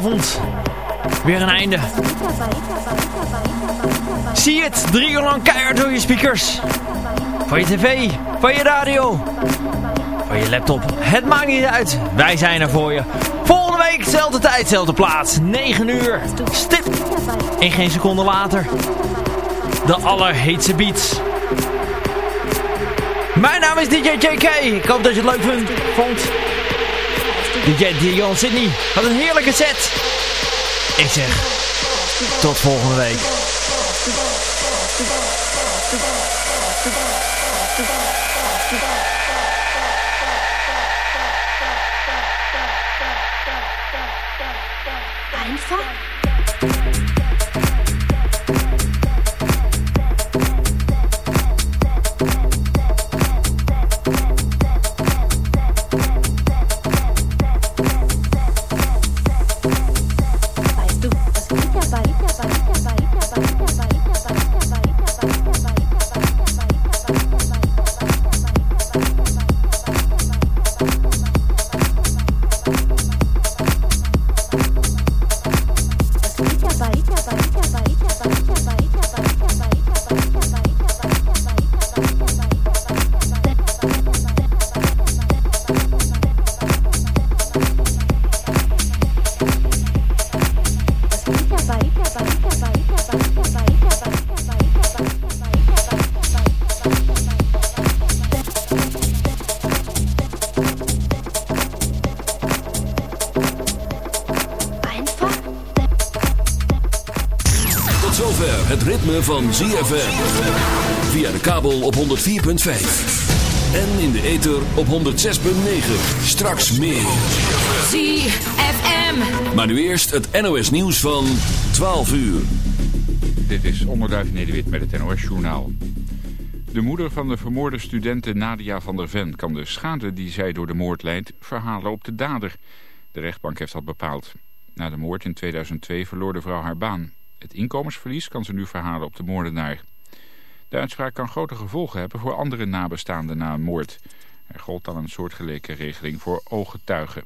vrijdagavond weer een einde. Zie het, drie uur lang keihard door je speakers. Van je tv, van je radio, van je laptop. Het maakt niet uit, wij zijn er voor je. Volgende week, dezelfde tijd, dezelfde plaats. 9 uur, stip. En geen seconde later, de allerheetste beats. Mijn naam is DJ JK. Ik hoop dat je het leuk vond. DJ Dion Sydney had een heerlijke set. Ik zeg, tot volgende week. Van ZFM. Via de kabel op 104.5. En in de ether op 106.9. Straks meer. ZFM. Maar nu eerst het NOS nieuws van 12 uur. Dit is Onderduif Nederwit met het NOS Journaal. De moeder van de vermoorde studente Nadia van der Ven kan de schade die zij door de moord leidt verhalen op de dader. De rechtbank heeft dat bepaald. Na de moord in 2002 verloor de vrouw haar baan. Het inkomensverlies kan ze nu verhalen op de moordenaar. De uitspraak kan grote gevolgen hebben voor andere nabestaanden na een moord. Er gold dan een soortgelijke regeling voor ooggetuigen.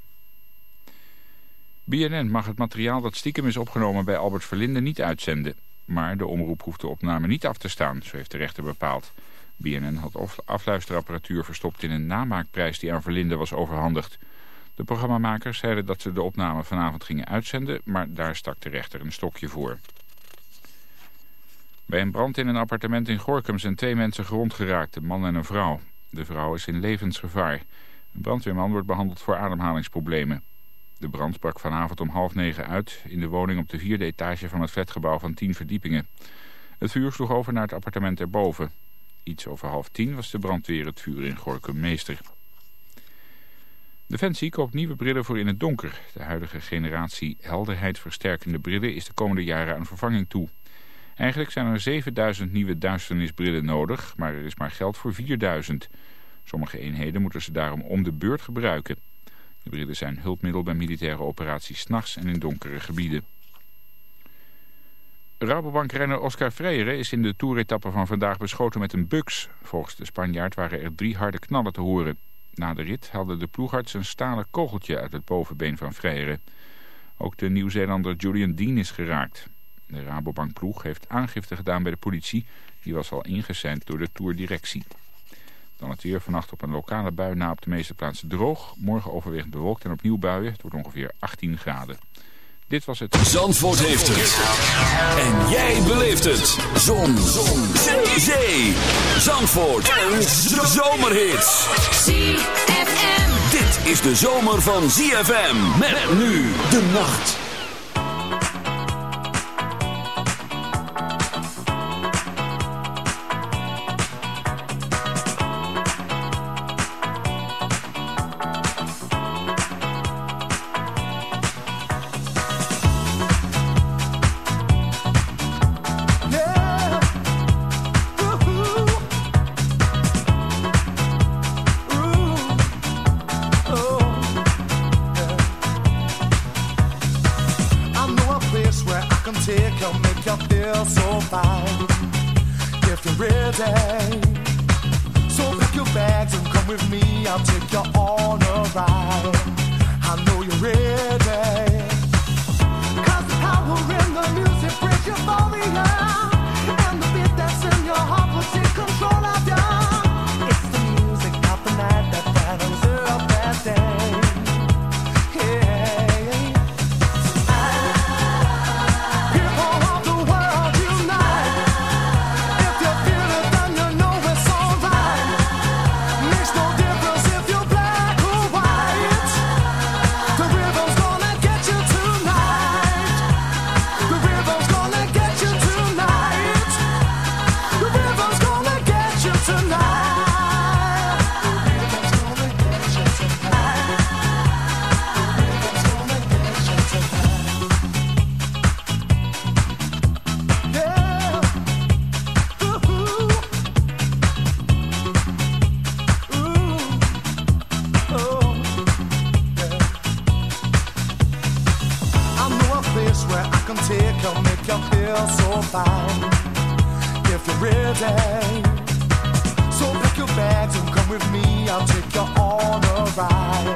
BNN mag het materiaal dat stiekem is opgenomen bij Albert Verlinde niet uitzenden. Maar de omroep hoeft de opname niet af te staan, zo heeft de rechter bepaald. BNN had af- afluisterapparatuur verstopt in een namaakprijs die aan Verlinde was overhandigd. De programmamakers zeiden dat ze de opname vanavond gingen uitzenden, maar daar stak de rechter een stokje voor. Bij een brand in een appartement in Gorkum zijn twee mensen gewond geraakt, een man en een vrouw. De vrouw is in levensgevaar. Een brandweerman wordt behandeld voor ademhalingsproblemen. De brand brak vanavond om half negen uit in de woning op de vierde etage van het flatgebouw van tien verdiepingen. Het vuur sloeg over naar het appartement erboven. Iets over half tien was de brandweer het vuur in Gorkum meester. Defensie koopt nieuwe brillen voor in het donker. De huidige generatie helderheid versterkende brillen is de komende jaren aan vervanging toe. Eigenlijk zijn er 7000 nieuwe duisternisbrillen nodig, maar er is maar geld voor 4000. Sommige eenheden moeten ze daarom om de beurt gebruiken. De brillen zijn hulpmiddel bij militaire operaties s'nachts en in donkere gebieden. Rabobankrenner Oscar Freire is in de toeretappe van vandaag beschoten met een buks. Volgens de Spanjaard waren er drie harde knallen te horen. Na de rit haalde de ploegarts een stalen kogeltje uit het bovenbeen van Freire. Ook de Nieuw-Zeelander Julian Dean is geraakt. De Rabobankploeg heeft aangifte gedaan bij de politie. Die was al ingesend door de toerdirectie. Dan het weer vannacht op een lokale bui na op de meeste plaatsen droog. Morgen overwegend bewolkt en opnieuw buien. Het wordt ongeveer 18 graden. Dit was het... Zandvoort heeft het. En jij beleeft het. Zon. Zon. Zee. Zee. Zandvoort. Een zomerhit. ZFM. Dit is de zomer van ZFM. Met nu de nacht. Fine. If you're ready, so pack your bags and come with me. I'll take you on a ride.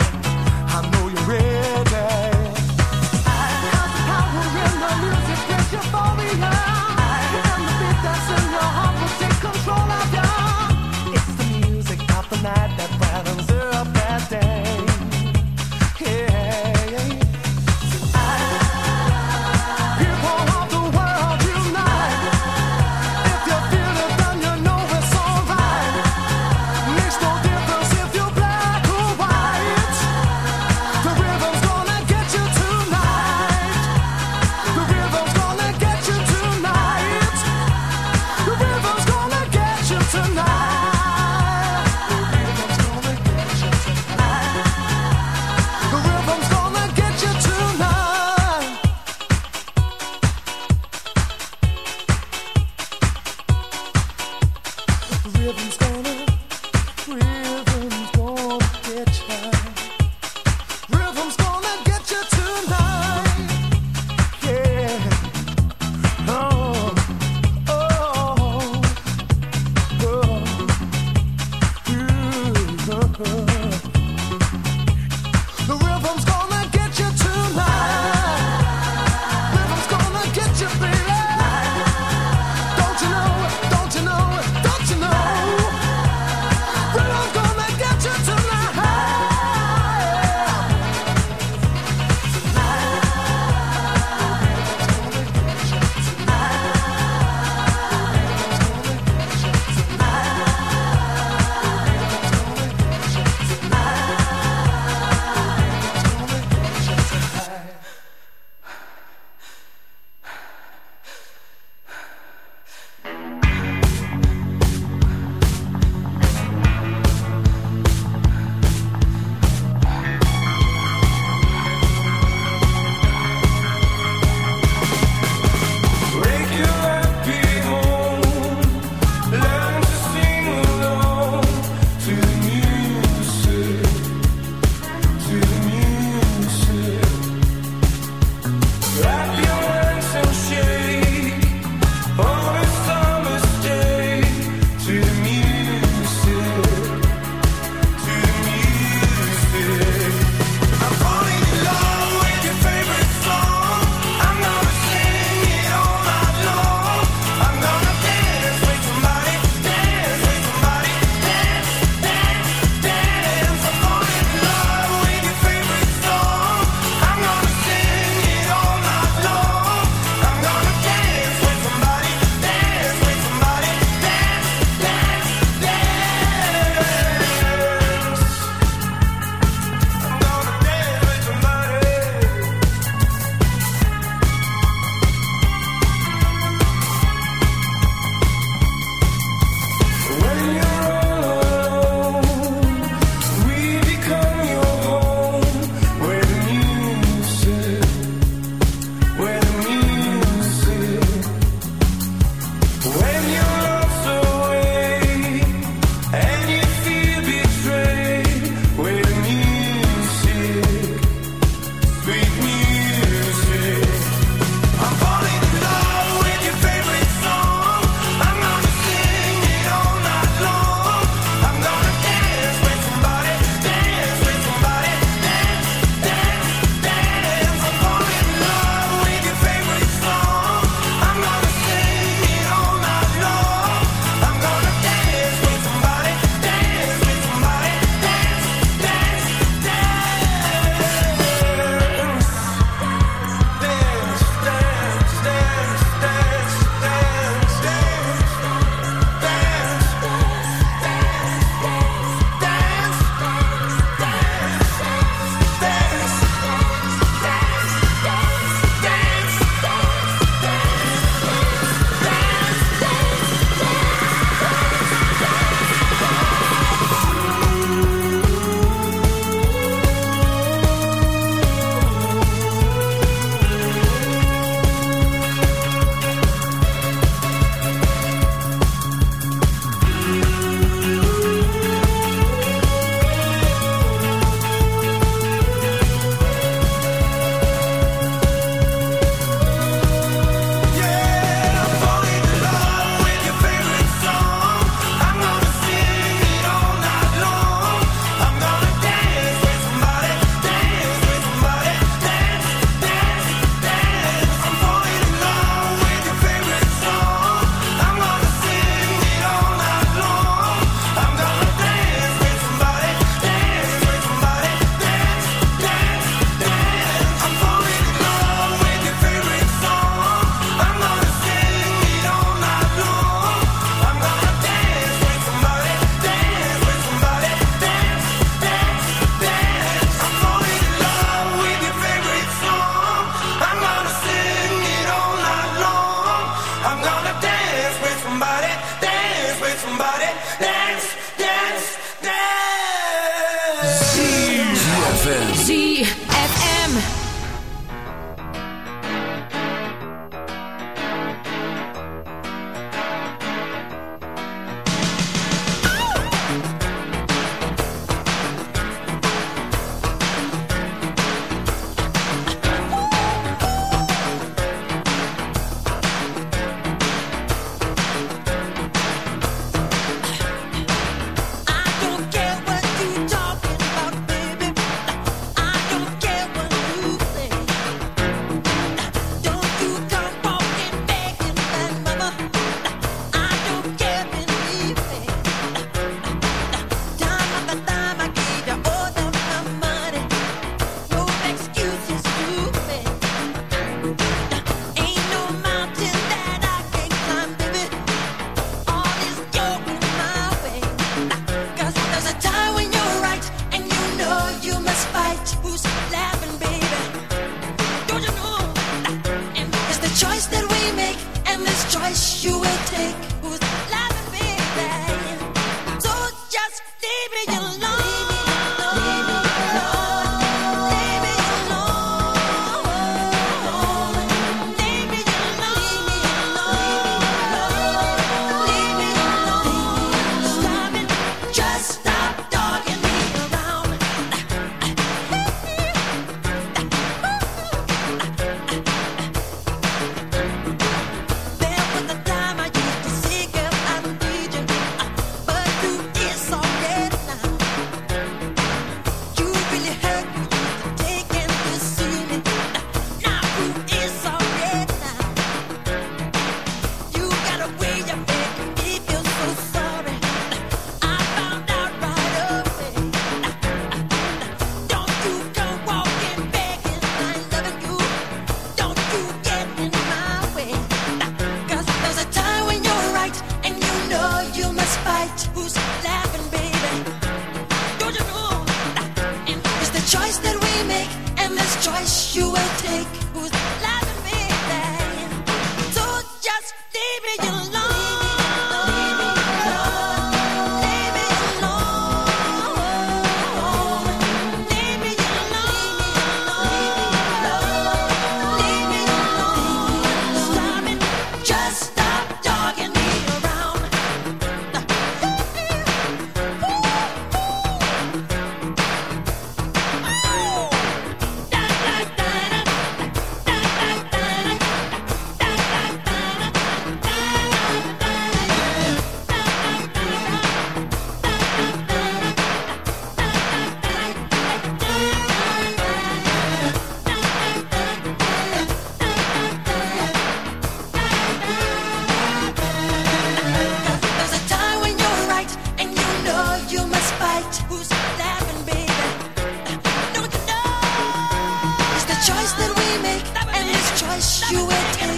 Choice you will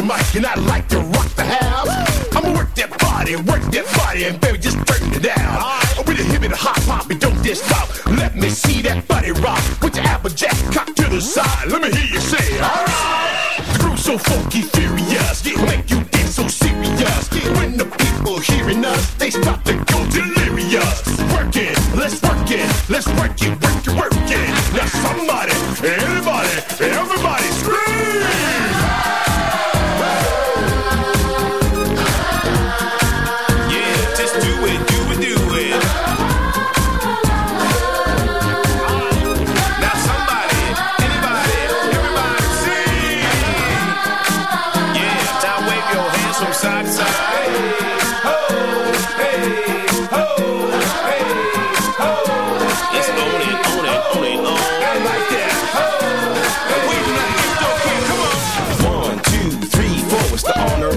The mic and I like to rock the house. I'ma work that body, work that body, and baby, just turn it down. Right. With a hip and a hop hop, and don't diss stop. Let me see that body rock. Put your applejack cock to the side. Let me hear you say, alright. The groove's so funky, furious, yeah,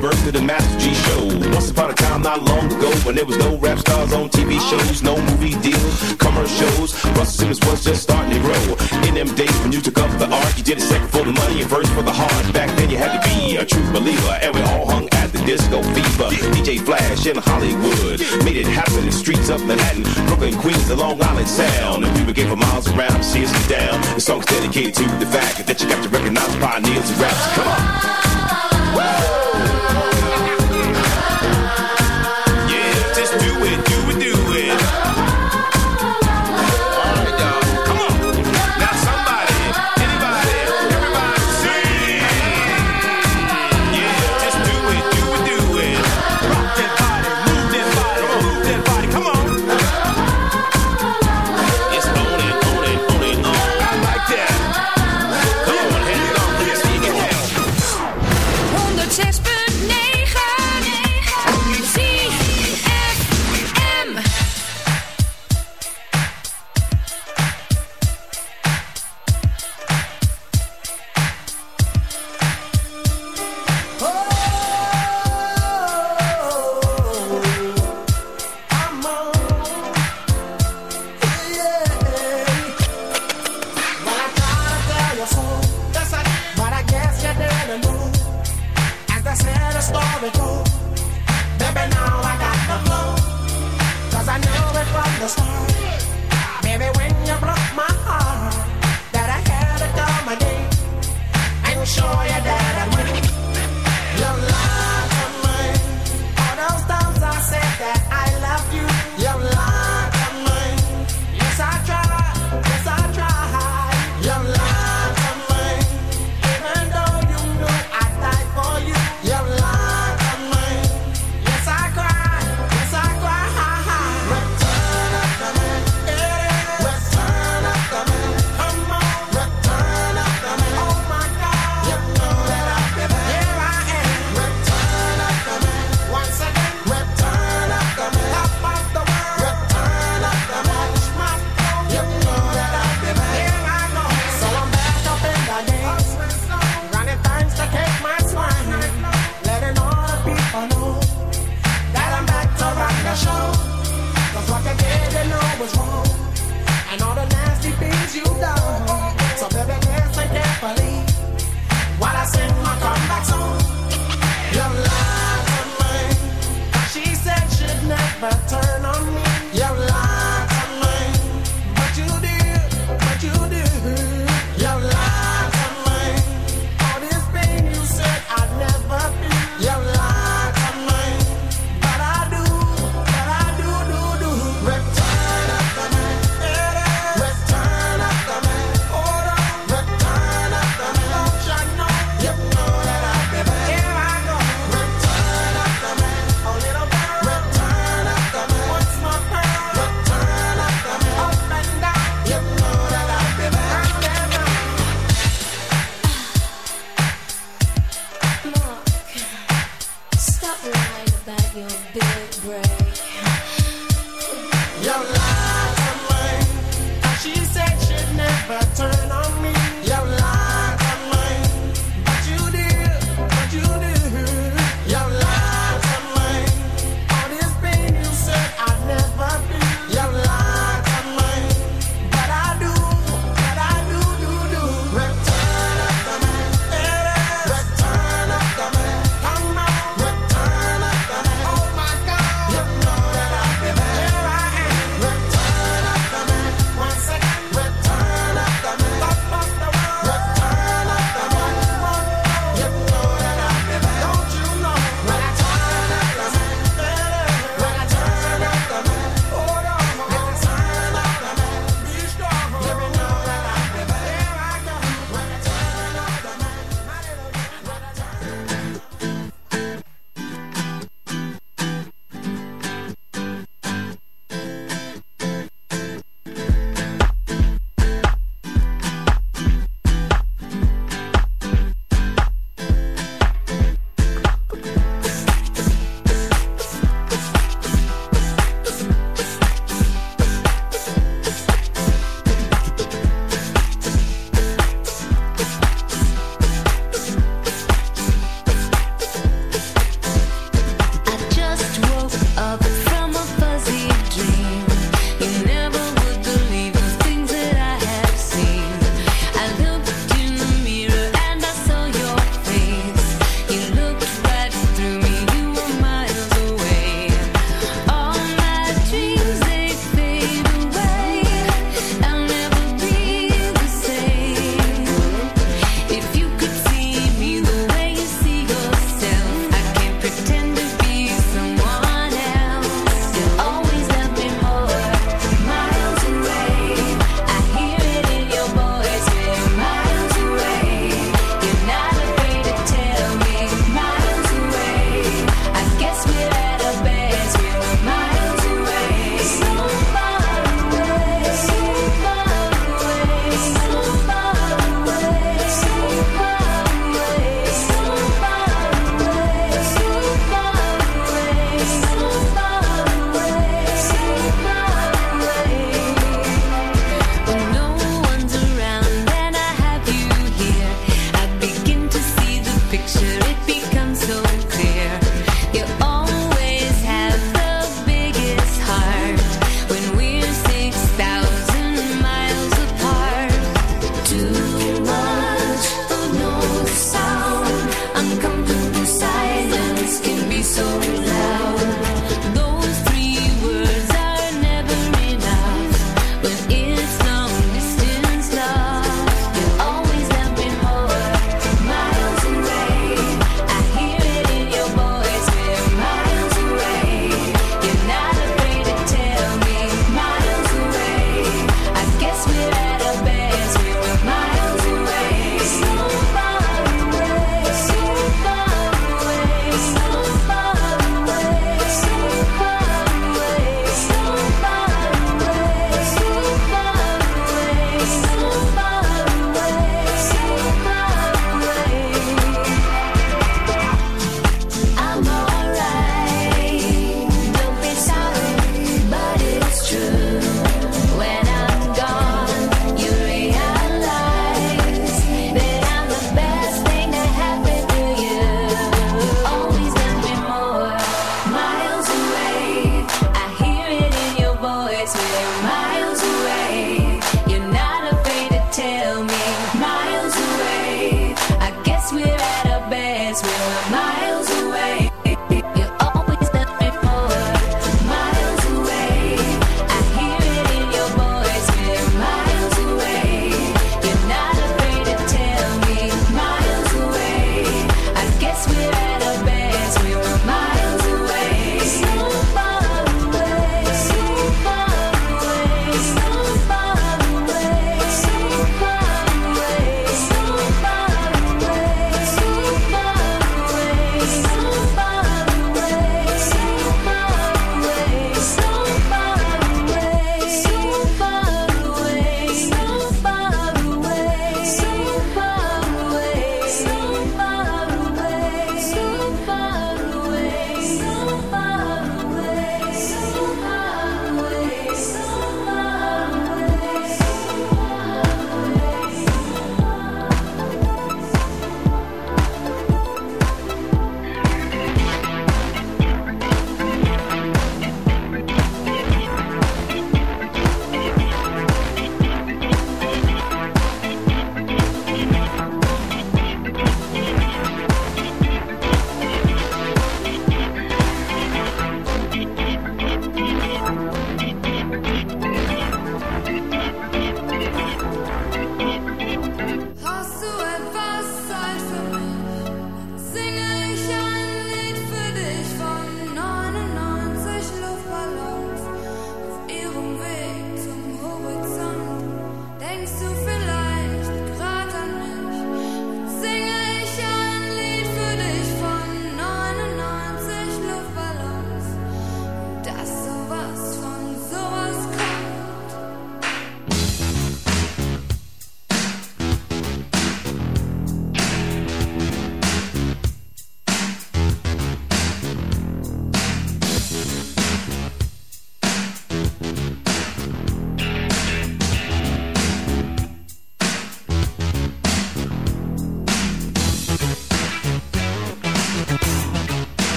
birth of the Master G Show. Once upon a time, not long ago, when there was no rap stars on TV shows, no movie deals, commercials. Russell Simmons was just starting to grow. In them days when you took up the art, you did it second for the money and first for the heart. Back then, you had to be a true believer, and we all hung at the disco fever. DJ Flash in Hollywood made it happen in the streets of Manhattan, Brooklyn, Queens, the Long Island Sound. And people came for miles around to us down. The song's dedicated to the fact that you got to recognize pioneers and raps. Come on. Yeah,